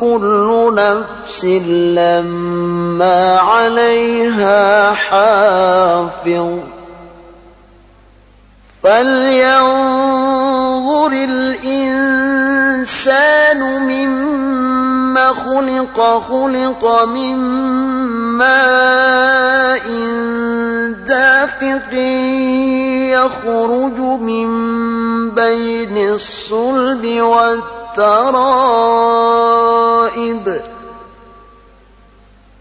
كل نفس لما عليها حافظ. فلينظر الإنسان مما خلق خلق من ماء دافق يخرج من بين الصلب والترائب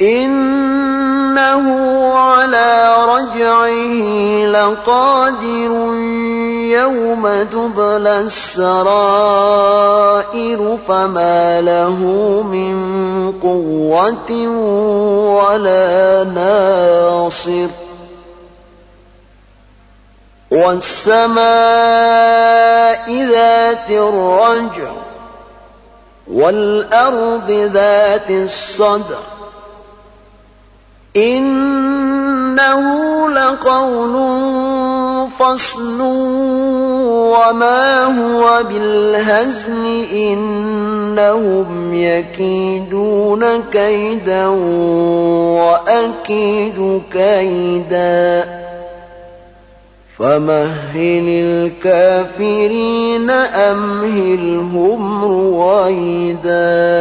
إنه على رجعه لقادر يوم تبلى السرائر فما له من قوة ولا ناصر. والسماء ذات الرجع والأرض ذات الصدع إنه لقول فصل وما هو بالهزل إنهم يكيدون كيدا وأكيد كيدا. فمهل الكافرين أمهلهم رويداً